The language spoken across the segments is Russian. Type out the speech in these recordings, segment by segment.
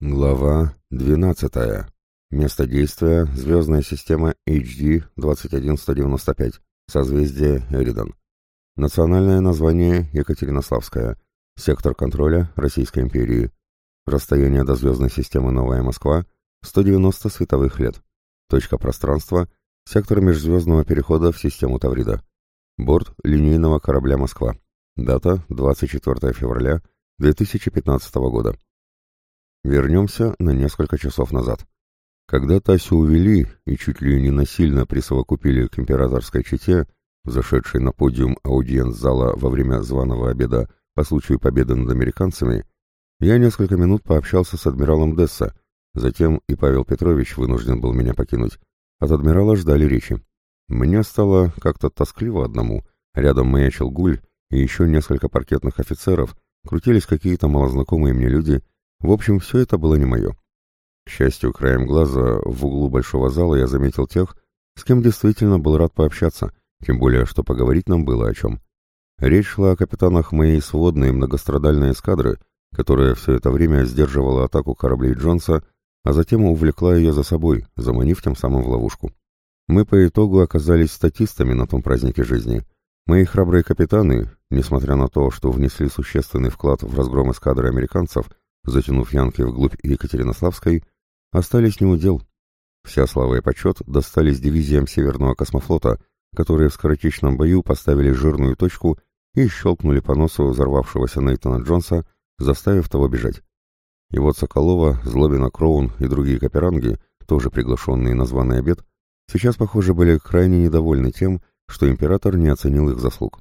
Глава 12. Место действия – звездная система HD-21195, созвездие Эридон. Национальное название – Екатеринославская. Сектор контроля – Российской империи. Расстояние до звездной системы Новая Москва – 190 световых лет. Точка пространства – сектор межзвездного перехода в систему Таврида. Борт линейного корабля «Москва». Дата – 24 февраля 2015 года. Вернемся на несколько часов назад. Когда Тасю увели и чуть ли не насильно присовокупили к императорской чете, зашедшей на подиум аудиенц-зала во время званого обеда по случаю победы над американцами, я несколько минут пообщался с адмиралом Десса, затем и Павел Петрович вынужден был меня покинуть. От адмирала ждали речи. Мне стало как-то тоскливо одному, рядом маячил гуль и еще несколько паркетных офицеров, крутились какие-то малознакомые мне люди — в общем, все это было не мое. К счастью, краем глаза в углу большого зала я заметил тех, с кем действительно был рад пообщаться, тем более, что поговорить нам было о чем. Речь шла о капитанах моей сводной многострадальной эскадры, которая все это время сдерживала атаку кораблей Джонса, а затем увлекла ее за собой, заманив тем самым в ловушку. Мы по итогу оказались статистами на том празднике жизни. Мои храбрые капитаны, несмотря на то, что внесли существенный вклад в разгром эскадры американцев, Затянув Янки вглубь Екатеринославской, остались неудел. Вся слава и почет достались дивизиям Северного космофлота, которые в скоротечном бою поставили жирную точку и щелкнули по носу взорвавшегося Нейтана Джонса, заставив того бежать. И вот Соколова, Злобина Кроун и другие каперанги, тоже приглашенные на званый обед, сейчас, похоже, были крайне недовольны тем, что император не оценил их заслуг.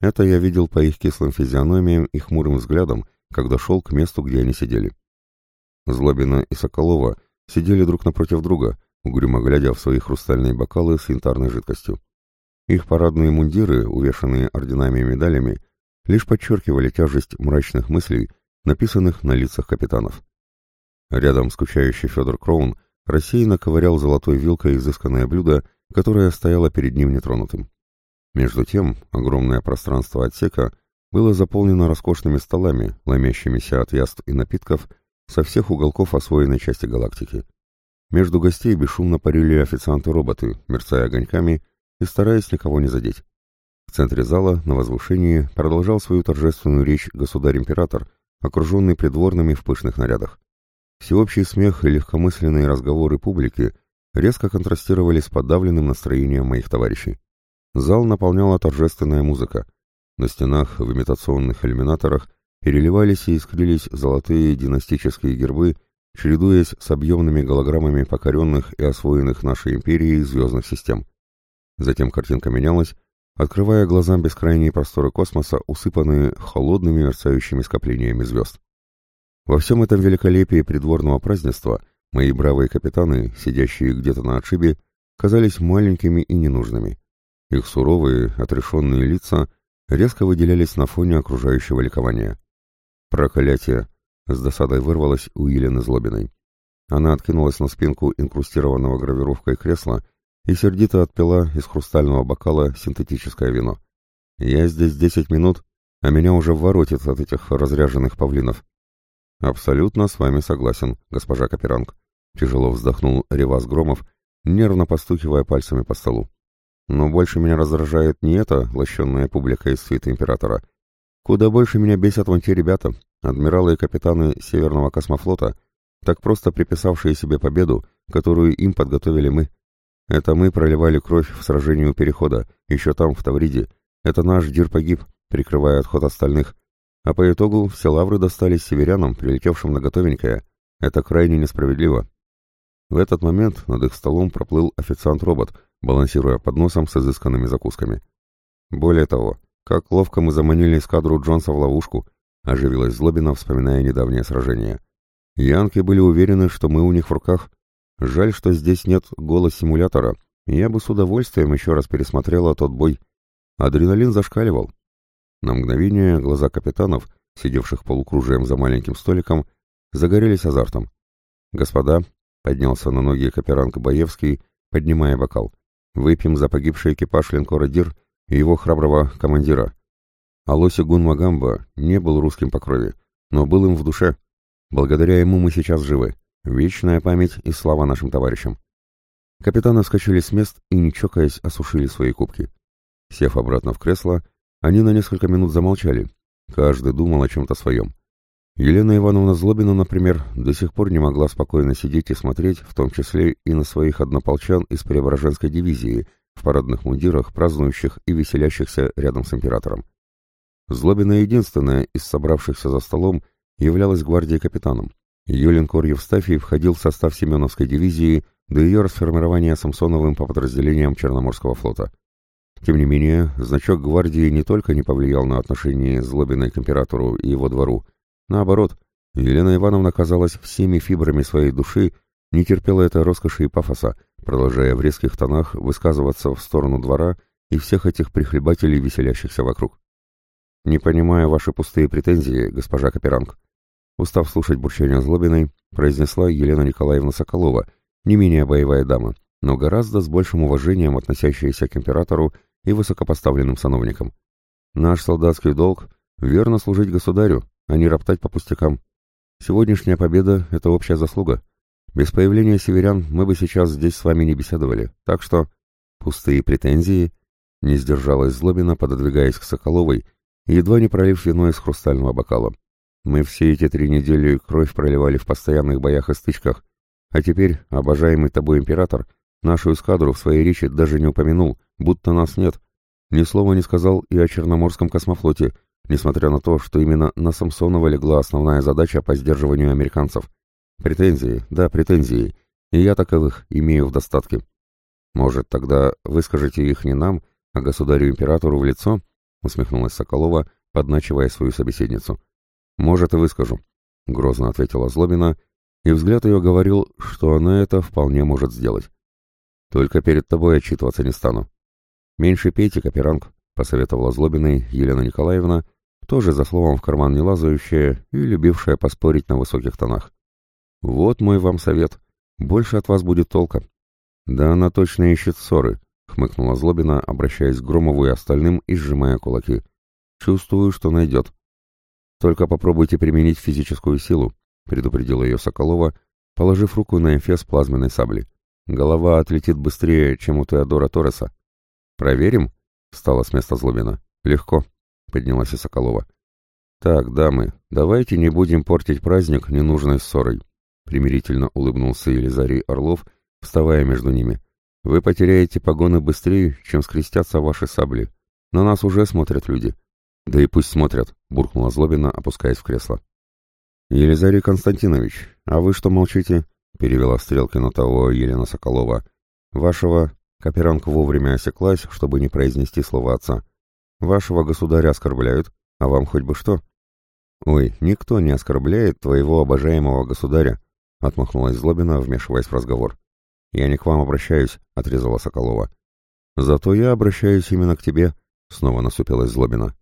Это я видел по их кислым физиономиям и хмурым взглядам, когда шел к месту, где они сидели. Злобина и Соколова сидели друг напротив друга, угрюмо глядя в свои хрустальные бокалы с янтарной жидкостью. Их парадные мундиры, увешанные орденами и медалями, лишь подчеркивали тяжесть мрачных мыслей, написанных на лицах капитанов. Рядом скучающий Федор Кроун рассеянно ковырял золотой вилкой изысканное блюдо, которое стояло перед ним нетронутым. Между тем, огромное пространство отсека — было заполнено роскошными столами, ломящимися от яств и напитков со всех уголков освоенной части галактики. Между гостей бесшумно парили официанты-роботы, мерцая огоньками и стараясь никого не задеть. В центре зала, на возвышении, продолжал свою торжественную речь государь-император, окруженный придворными в пышных нарядах. Всеобщий смех и легкомысленные разговоры публики резко контрастировали с подавленным настроением моих товарищей. Зал наполняла торжественная музыка — на стенах в имитационных иллюминаторах переливались и искрились золотые династические гербы, чередуясь с объемными голограммами покоренных и освоенных нашей империей звездных систем. Затем картинка менялась, открывая глазам бескрайние просторы космоса, усыпанные холодными мерцающими скоплениями звезд. Во всем этом великолепии придворного празднества мои бравые капитаны, сидящие где-то на отшибе, казались маленькими и ненужными. Их суровые, отрешенные лица резко выделялись на фоне окружающего ликования. «Проклятие!» — с досадой вырвалось у Елены Злобиной. Она откинулась на спинку инкрустированного гравировкой кресла и сердито отпила из хрустального бокала синтетическое вино. «Я здесь десять минут, а меня уже воротит от этих разряженных павлинов». «Абсолютно с вами согласен, госпожа Каперанг», — тяжело вздохнул Ревас Громов, нервно постукивая пальцами по столу. Но больше меня раздражает не это, лощенная публика из свита императора. Куда больше меня бесят вон те ребята, адмиралы и капитаны Северного космофлота, так просто приписавшие себе победу, которую им подготовили мы. Это мы проливали кровь в сражении у Перехода, еще там, в Тавриде. Это наш Дир погиб, прикрывая отход остальных. А по итогу все лавры достались северянам, прилетевшим на готовенькое. Это крайне несправедливо. В этот момент над их столом проплыл официант-робот — балансируя под носом с изысканными закусками. Более того, как ловко мы заманили эскадру Джонса в ловушку, оживилась Злобина, вспоминая недавнее сражение. Янки были уверены, что мы у них в руках. Жаль, что здесь нет голос-симулятора. Я бы с удовольствием еще раз пересмотрела тот бой. Адреналин зашкаливал. На мгновение глаза капитанов, сидевших полукружием за маленьким столиком, загорелись азартом. «Господа», — поднялся на ноги Каперанг Боевский, поднимая бокал, — Выпьем за погибшие экипаж линкора «Дир» и его храброго командира. Алоси Гун Магамба не был русским по крови, но был им в душе. Благодаря ему мы сейчас живы. Вечная память и слава нашим товарищам. Капитаны вскочили с мест и, не чокаясь, осушили свои кубки. Сев обратно в кресло, они на несколько минут замолчали. Каждый думал о чем-то своем. Елена Ивановна Злобина, например, до сих пор не могла спокойно сидеть и смотреть, в том числе и на своих однополчан из Преображенской дивизии, в парадных мундирах, празднующих и веселящихся рядом с императором. Злобина единственная из собравшихся за столом являлась гвардией капитаном. Ее линкор Евстафий входил в состав Семеновской дивизии до ее расформирования Самсоновым по подразделениям Черноморского флота. Тем не менее, значок гвардии не только не повлиял на отношение Злобиной к императору и его двору, Наоборот, Елена Ивановна казалась всеми фибрами своей души, не терпела этой роскоши и пафоса, продолжая в резких тонах высказываться в сторону двора и всех этих прихлебателей, веселящихся вокруг. «Не понимая ваши пустые претензии, госпожа Каперанг», устав слушать бурчание злобиной, произнесла Елена Николаевна Соколова, не менее боевая дама, но гораздо с большим уважением относящаяся к императору и высокопоставленным сановникам. «Наш солдатский долг — верно служить государю, а не роптать по пустякам. Сегодняшняя победа — это общая заслуга. Без появления северян мы бы сейчас здесь с вами не беседовали, так что... Пустые претензии не сдержалась Злобина, пододвигаясь к Соколовой, едва не пролив вино из хрустального бокала. Мы все эти три недели кровь проливали в постоянных боях и стычках, а теперь обожаемый тобой император нашу эскадру в своей речи даже не упомянул, будто нас нет. Ни слова не сказал и о Черноморском космофлоте — несмотря на то, что именно на Самсонова легла основная задача по сдерживанию американцев. Претензии, да, претензии, и я таковых имею в достатке. Может, тогда выскажите их не нам, а государю-императору в лицо?» — усмехнулась Соколова, подначивая свою собеседницу. «Может, и выскажу», — грозно ответила Злобина, и взгляд ее говорил, что она это вполне может сделать. «Только перед тобой отчитываться не стану». «Меньше пейте, Каперанг», — посоветовала Злобиной Елена Николаевна, — тоже за словом в карман не лазающая и любившая поспорить на высоких тонах. «Вот мой вам совет. Больше от вас будет толка». «Да она точно ищет ссоры», — хмыкнула Злобина, обращаясь к Громову и остальным и сжимая кулаки. «Чувствую, что найдет». «Только попробуйте применить физическую силу», — предупредила ее Соколова, положив руку на эфес плазменной сабли. «Голова отлетит быстрее, чем у Теодора Торреса». «Проверим?» — встала с места Злобина. «Легко». — поднялась Соколова. «Так, дамы, давайте не будем портить праздник ненужной ссорой», — примирительно улыбнулся Елизарий Орлов, вставая между ними. «Вы потеряете погоны быстрее, чем скрестятся ваши сабли. На нас уже смотрят люди». «Да и пусть смотрят», — буркнула Злобина, опускаясь в кресло. «Елизарий Константинович, а вы что молчите?» — перевела стрелки на того Елена Соколова. «Вашего...» — Каперанг вовремя осеклась, чтобы не произнести слова отца. Вашего государя оскорбляют, а вам хоть бы что?» «Ой, никто не оскорбляет твоего обожаемого государя», — отмахнулась Злобина, вмешиваясь в разговор. «Я не к вам обращаюсь», — отрезала Соколова. «Зато я обращаюсь именно к тебе», — снова насупилась Злобина.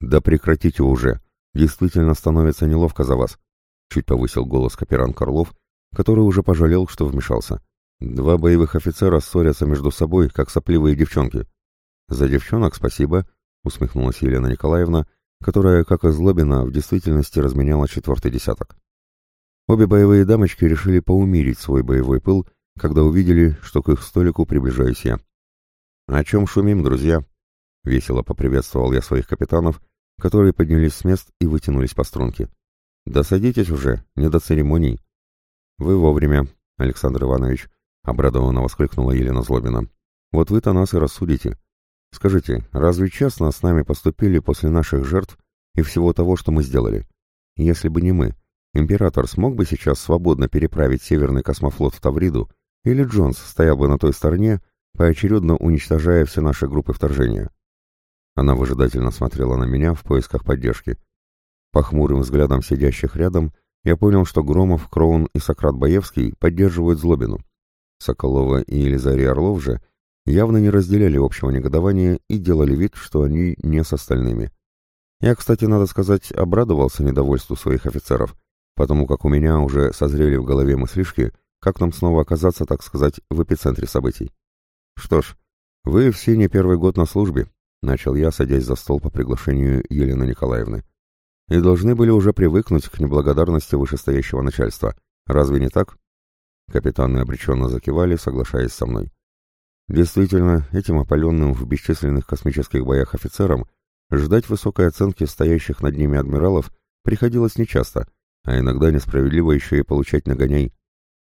«Да прекратите уже. Действительно становится неловко за вас», — чуть повысил голос капитан Корлов, который уже пожалел, что вмешался. «Два боевых офицера ссорятся между собой, как сопливые девчонки. За девчонок спасибо, — усмехнулась Елена Николаевна, которая, как и Злобина, в действительности разменяла четвертый десяток. Обе боевые дамочки решили поумерить свой боевой пыл, когда увидели, что к их столику приближаюсь я. «О чем шумим, друзья?» — весело поприветствовал я своих капитанов, которые поднялись с мест и вытянулись по струнке. «Да садитесь уже, не до церемоний». «Вы вовремя, Александр Иванович», — обрадованно воскликнула Елена Злобина. «Вот вы-то нас и рассудите. Скажите, разве честно с нами поступили после наших жертв и всего того, что мы сделали? Если бы не мы, император смог бы сейчас свободно переправить Северный космофлот в Тавриду, или Джонс стоял бы на той стороне, поочередно уничтожая все наши группы вторжения? Она выжидательно смотрела на меня в поисках поддержки. По хмурым взглядам сидящих рядом я понял, что Громов, Кроун и Сократ Боевский поддерживают Злобину. Соколова и Елизарий Орлов же — явно не разделяли общего негодования и делали вид, что они не с остальными. Я, кстати, надо сказать, обрадовался недовольству своих офицеров, потому как у меня уже созрели в голове мыслишки, как нам снова оказаться, так сказать, в эпицентре событий. Что ж, вы все не первый год на службе, начал я, садясь за стол по приглашению Елены Николаевны. И должны были уже привыкнуть к неблагодарности вышестоящего начальства. Разве не так? Капитаны обреченно закивали, соглашаясь со мной. Действительно, этим опаленным в бесчисленных космических боях офицерам ждать высокой оценки стоящих над ними адмиралов приходилось нечасто, а иногда несправедливо еще и получать нагоней.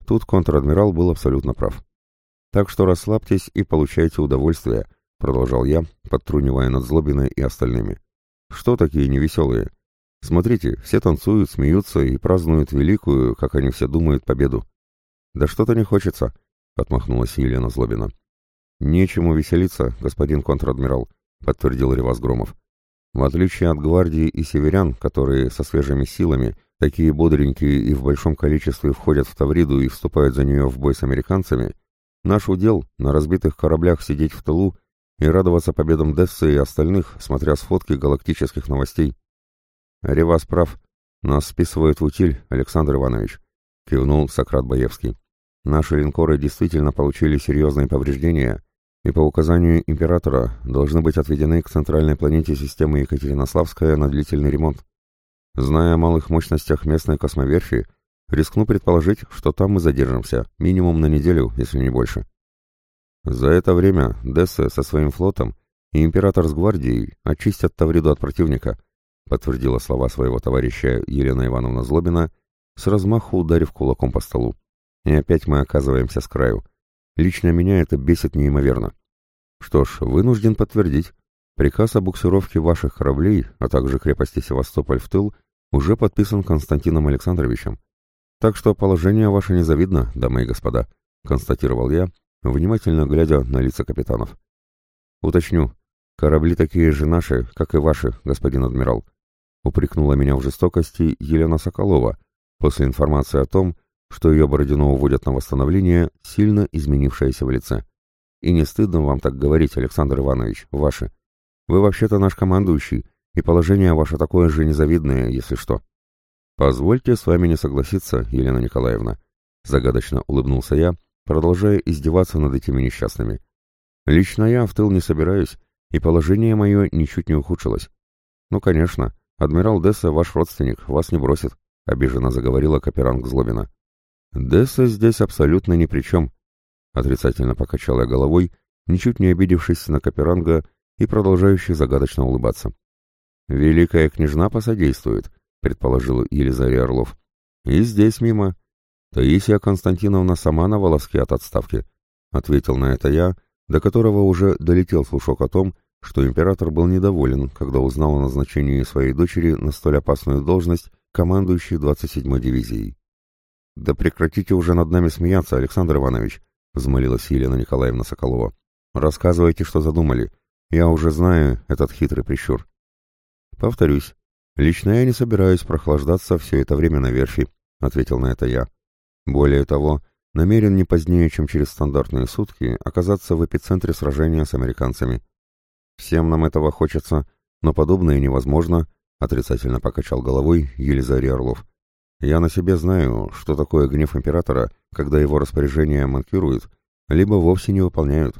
Тут контр-адмирал был абсолютно прав. «Так что расслабьтесь и получайте удовольствие», — продолжал я, подтрунивая над Злобиной и остальными. «Что такие невеселые? Смотрите, все танцуют, смеются и празднуют великую, как они все думают, победу». «Да что-то не хочется», — отмахнулась Елена Злобина. «Нечему веселиться, господин контр-адмирал», — подтвердил Ревас Громов. «В отличие от гвардии и северян, которые со свежими силами, такие бодренькие и в большом количестве входят в Тавриду и вступают за нее в бой с американцами, наш удел на разбитых кораблях сидеть в тылу и радоваться победам Дессы и остальных, смотря с фотки галактических новостей». «Ревас прав. Нас списывают в утиль, Александр Иванович», — кивнул Сократ Боевский. «Наши линкоры действительно получили серьезные повреждения» и по указанию императора должны быть отведены к центральной планете системы Екатеринославская на длительный ремонт. Зная о малых мощностях местной космоверфи, рискну предположить, что там мы задержимся, минимум на неделю, если не больше. За это время Дессе со своим флотом и император с гвардией очистят Тавриду от противника, подтвердила слова своего товарища Елена Ивановна Злобина, с размаху ударив кулаком по столу. И опять мы оказываемся с краю. Лично меня это бесит неимоверно. Что ж, вынужден подтвердить, приказ о буксировке ваших кораблей, а также крепости Севастополь в тыл, уже подписан Константином Александровичем. Так что положение ваше незавидно, дамы и господа, констатировал я, внимательно глядя на лица капитанов. Уточню, корабли такие же наши, как и ваши, господин адмирал. Упрекнула меня в жестокости Елена Соколова после информации о том, что ее Бородино уводят на восстановление, сильно изменившаяся в лице. И не стыдно вам так говорить, Александр Иванович, ваше. Вы вообще-то наш командующий, и положение ваше такое же незавидное, если что. Позвольте с вами не согласиться, Елена Николаевна. Загадочно улыбнулся я, продолжая издеваться над этими несчастными. Лично я в тыл не собираюсь, и положение мое ничуть не ухудшилось. Ну, конечно, адмирал Десса ваш родственник, вас не бросит, обиженно заговорила Каперанг Злобина. Десса здесь абсолютно ни при чем», — отрицательно покачал я головой, ничуть не обидевшись на Каперанга и продолжающий загадочно улыбаться. «Великая княжна посодействует», — предположил Елизарий Орлов. «И здесь мимо. Таисия Константиновна сама на волоске от отставки», — ответил на это я, до которого уже долетел слушок о том, что император был недоволен, когда узнал о назначении своей дочери на столь опасную должность командующей 27-й дивизией. «Да прекратите уже над нами смеяться, Александр Иванович», — взмолилась Елена Николаевна Соколова. «Рассказывайте, что задумали. Я уже знаю этот хитрый прищур». «Повторюсь, лично я не собираюсь прохлаждаться все это время на верфи», — ответил на это я. «Более того, намерен не позднее, чем через стандартные сутки, оказаться в эпицентре сражения с американцами. Всем нам этого хочется, но подобное невозможно», — отрицательно покачал головой Елизарий Орлов. Я на себе знаю, что такое гнев императора, когда его распоряжения манкируют, либо вовсе не выполняют.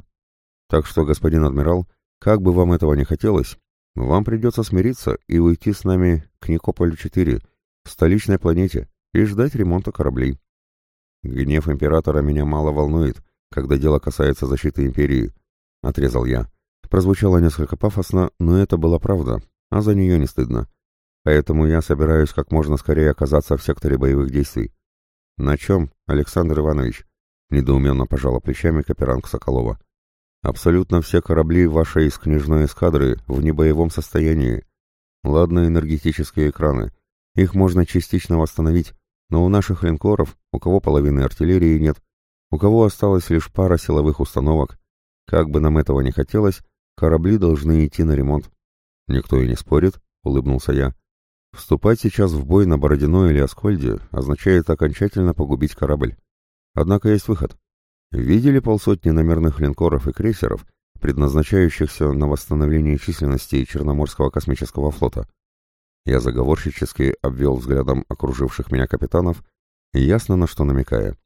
Так что, господин адмирал, как бы вам этого не хотелось, вам придется смириться и уйти с нами к Никополю-4, столичной планете, и ждать ремонта кораблей. Гнев императора меня мало волнует, когда дело касается защиты империи, — отрезал я. Прозвучало несколько пафосно, но это была правда, а за нее не стыдно. Поэтому я собираюсь как можно скорее оказаться в секторе боевых действий. На чем, Александр Иванович? Недоуменно пожала плечами Каперанг Соколова. Абсолютно все корабли вашей из княжной эскадры в небоевом состоянии. Ладно, энергетические экраны. Их можно частично восстановить, но у наших линкоров, у кого половины артиллерии нет, у кого осталась лишь пара силовых установок. Как бы нам этого не хотелось, корабли должны идти на ремонт. Никто и не спорит, улыбнулся я. Вступать сейчас в бой на Бородино или Аскольде означает окончательно погубить корабль. Однако есть выход. Видели полсотни номерных линкоров и крейсеров, предназначающихся на восстановление численности Черноморского космического флота. Я заговорщически обвел взглядом окруживших меня капитанов, ясно на что намекая.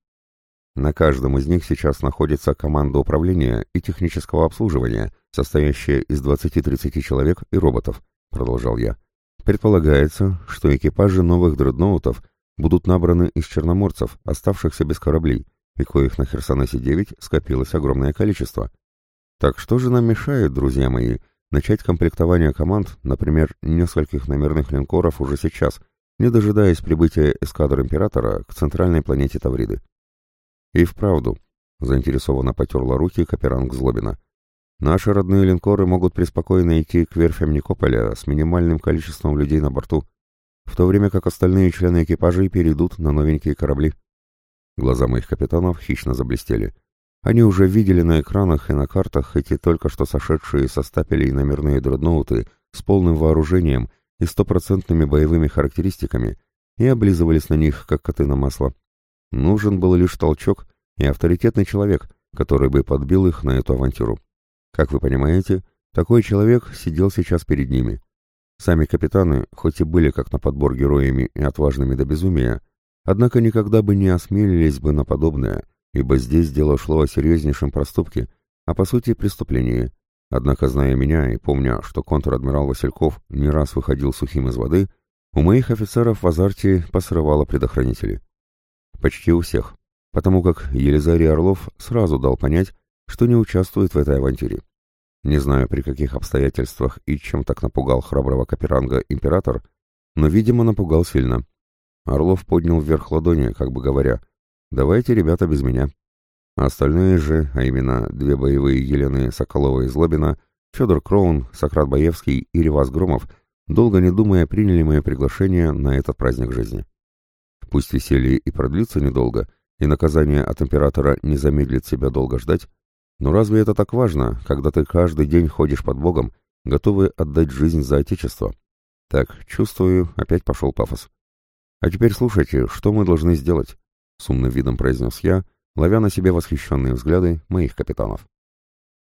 На каждом из них сейчас находится команда управления и технического обслуживания, состоящая из 20-30 человек и роботов, продолжал я. Предполагается, что экипажи новых дредноутов будут набраны из черноморцев, оставшихся без кораблей, и коих на Херсонесе-9 скопилось огромное количество. Так что же нам мешает, друзья мои, начать комплектование команд, например, нескольких номерных линкоров уже сейчас, не дожидаясь прибытия эскадр Императора к центральной планете Тавриды? И вправду, заинтересованно потерла руки Каперанг Злобина – Наши родные линкоры могут преспокойно идти к верфям Никополя с минимальным количеством людей на борту, в то время как остальные члены экипажей перейдут на новенькие корабли. Глаза моих капитанов хищно заблестели. Они уже видели на экранах и на картах эти только что сошедшие со стапелей номерные дредноуты с полным вооружением и стопроцентными боевыми характеристиками и облизывались на них, как коты на масло. Нужен был лишь толчок и авторитетный человек, который бы подбил их на эту авантюру. Как вы понимаете, такой человек сидел сейчас перед ними. Сами капитаны, хоть и были как на подбор героями и отважными до безумия, однако никогда бы не осмелились бы на подобное, ибо здесь дело шло о серьезнейшем проступке, а по сути преступлении. Однако, зная меня и помня, что контр-адмирал Васильков не раз выходил сухим из воды, у моих офицеров в азарте посрывало предохранители. Почти у всех, потому как Елизарий Орлов сразу дал понять, что не участвует в этой авантюре. Не знаю, при каких обстоятельствах и чем так напугал храброго Каперанга император, но, видимо, напугал сильно. Орлов поднял вверх ладони, как бы говоря, «Давайте, ребята, без меня». Остальные же, а именно две боевые Елены Соколова и Злобина, Федор Кроун, Сократ Боевский и Ревас Громов, долго не думая, приняли мое приглашение на этот праздник жизни. Пусть веселье и продлится недолго, и наказание от императора не замедлит себя долго ждать, но разве это так важно, когда ты каждый день ходишь под Богом, готовый отдать жизнь за Отечество? Так, чувствую, опять пошел пафос. А теперь слушайте, что мы должны сделать? С умным видом произнес я, ловя на себе восхищенные взгляды моих капитанов.